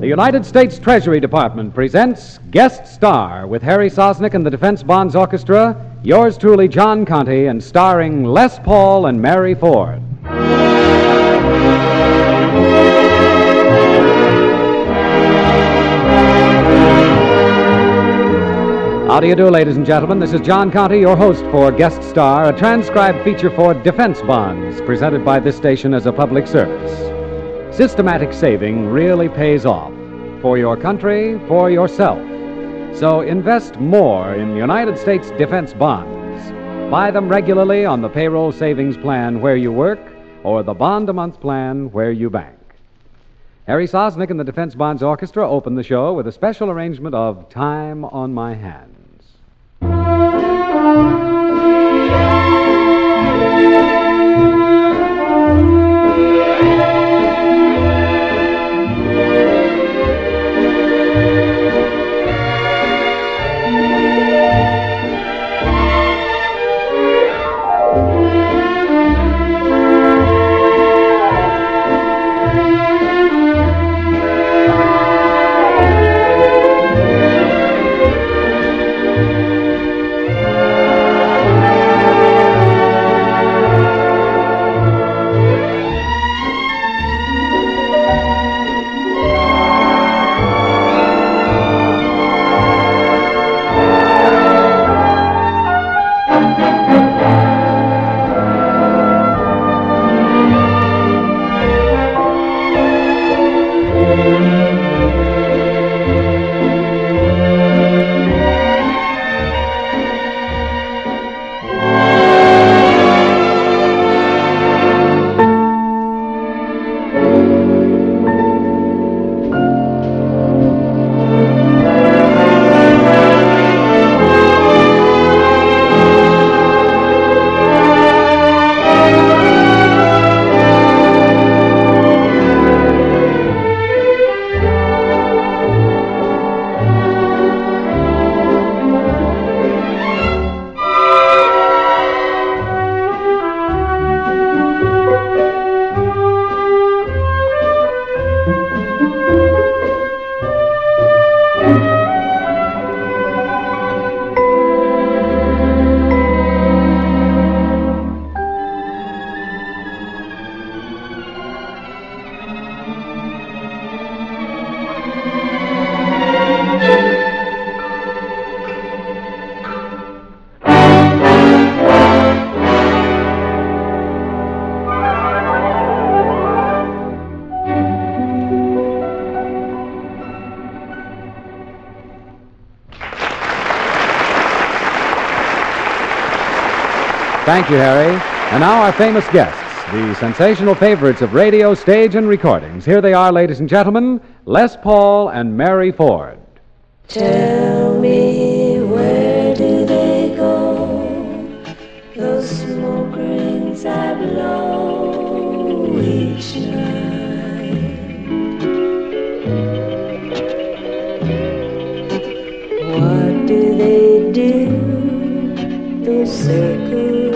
The United States Treasury Department presents Guest Star with Harry Sosnick and the Defense Bonds Orchestra, yours truly, John Conte, and starring Les Paul and Mary Ford. How do you do, ladies and gentlemen? This is John Conte, your host for Guest Star, a transcribed feature for Defense Bonds, presented by this station as a public service. Systematic saving really pays off for your country, for yourself. So invest more in United States defense bonds. Buy them regularly on the payroll savings plan where you work or the bond a month plan where you bank. Harry Sosnick and the Defense Bonds Orchestra open the show with a special arrangement of Time on My Hands. Thank you, Harry. And now our famous guests, the sensational favorites of radio, stage, and recordings. Here they are, ladies and gentlemen Les Paul and Mary Ford. Tell me where do they go? Those smoke rings I blow each night. What do they do? Those circles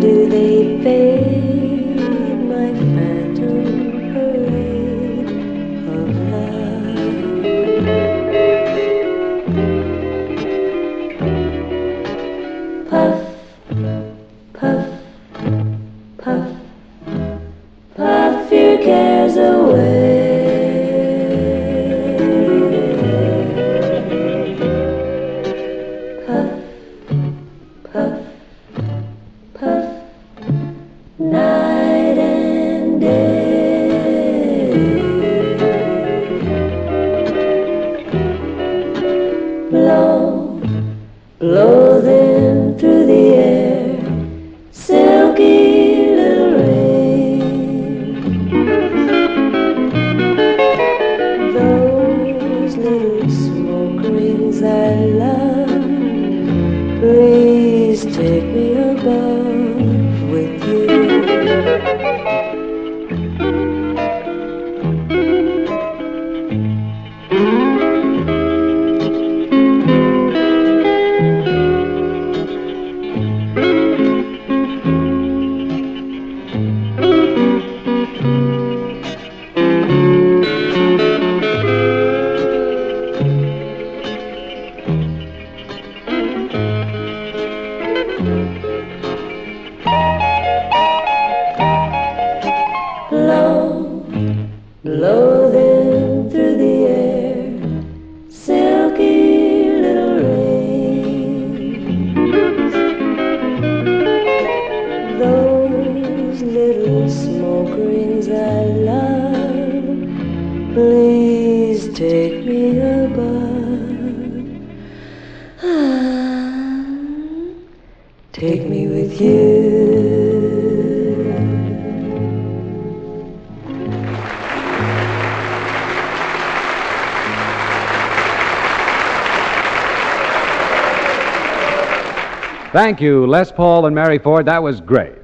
do they fade, my phantom parade of love? Puff, puff, puff, puff your cares away. Puff, puff. Take me above. Ah, take me with you. Thank you, Les Paul and Mary Ford. That was great.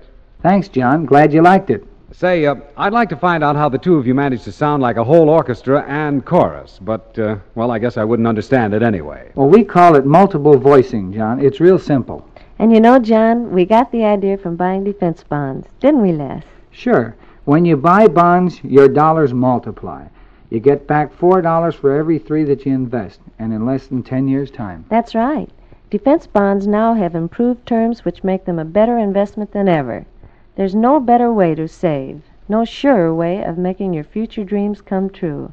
Thanks, John. Glad you liked it. Say, uh, I'd like to find out how the two of you managed to sound like a whole orchestra and chorus, but, uh, well, I guess I wouldn't understand it anyway. Well, we call it multiple voicing, John. It's real simple. And you know, John, we got the idea from buying defense bonds, didn't we, Les? Sure. When you buy bonds, your dollars multiply. You get back $4 for every three that you invest, and in less than 10 years' time. That's right. Defense bonds now have improved terms which make them a better investment than ever. There's no better way to save, no surer way of making your future dreams come true.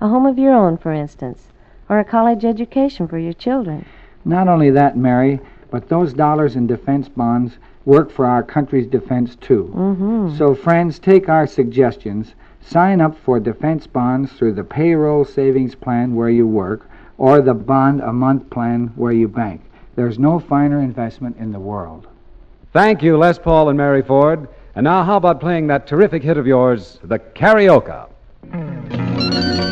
A home of your own, for instance, or a college education for your children. Not only that, Mary, but those dollars in defense bonds work for our country's defense, too. Mm-hmm. So, friends, take our suggestions. Sign up for defense bonds through the payroll savings plan where you work or the bond a month plan where you bank. There's no finer investment in the world. Thank you, Les Paul and Mary Ford. And now, how about playing that terrific hit of yours, the Carioca? Mm.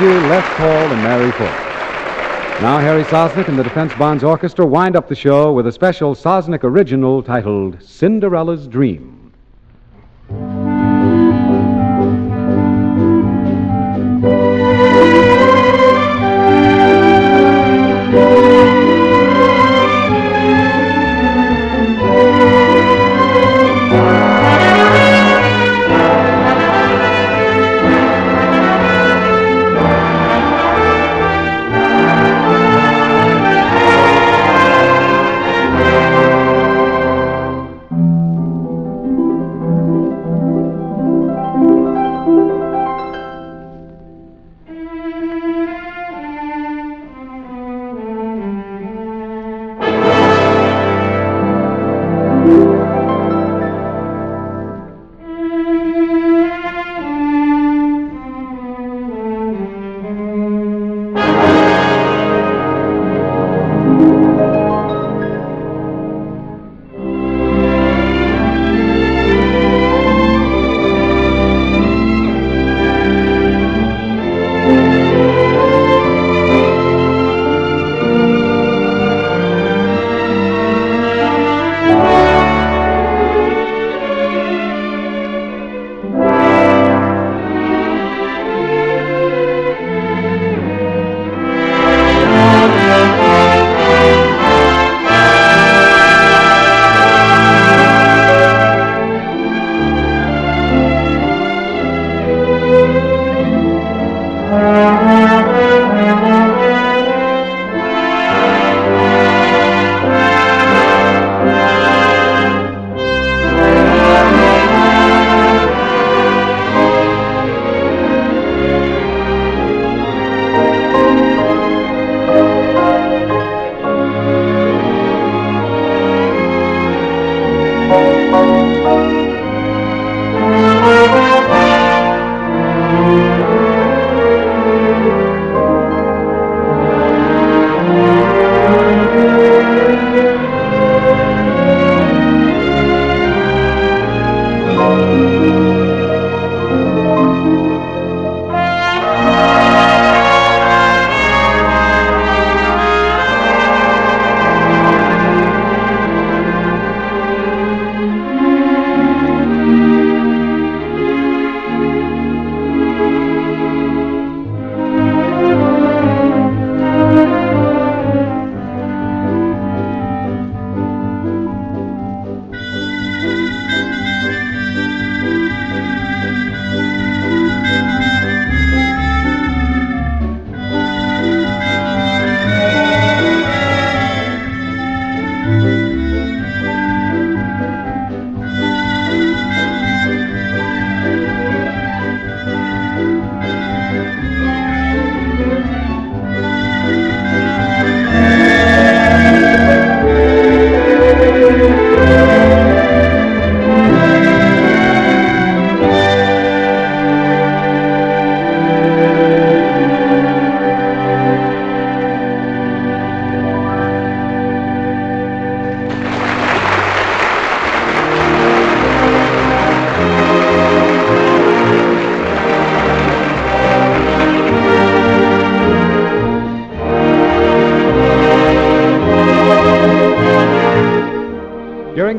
You, Les Paul and Mary Ford. Now, Harry Sosnick and the Defense Bonds Orchestra wind up the show with a special Sosnick original titled Cinderella's Dream.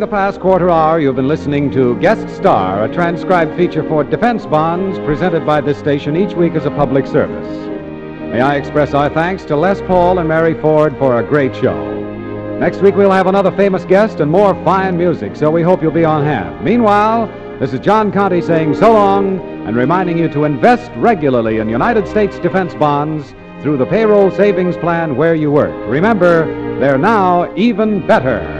Past quarter hour, you've been listening to Guest Star, a transcribed feature for defense bonds presented by this station each week as a public service. May I express our thanks to Les Paul and Mary Ford for a great show. Next week, we'll have another famous guest and more fine music, so we hope you'll be on hand. Meanwhile, this is John Conte saying so long and reminding you to invest regularly in United States defense bonds through the payroll savings plan where you work. Remember, they're now even better.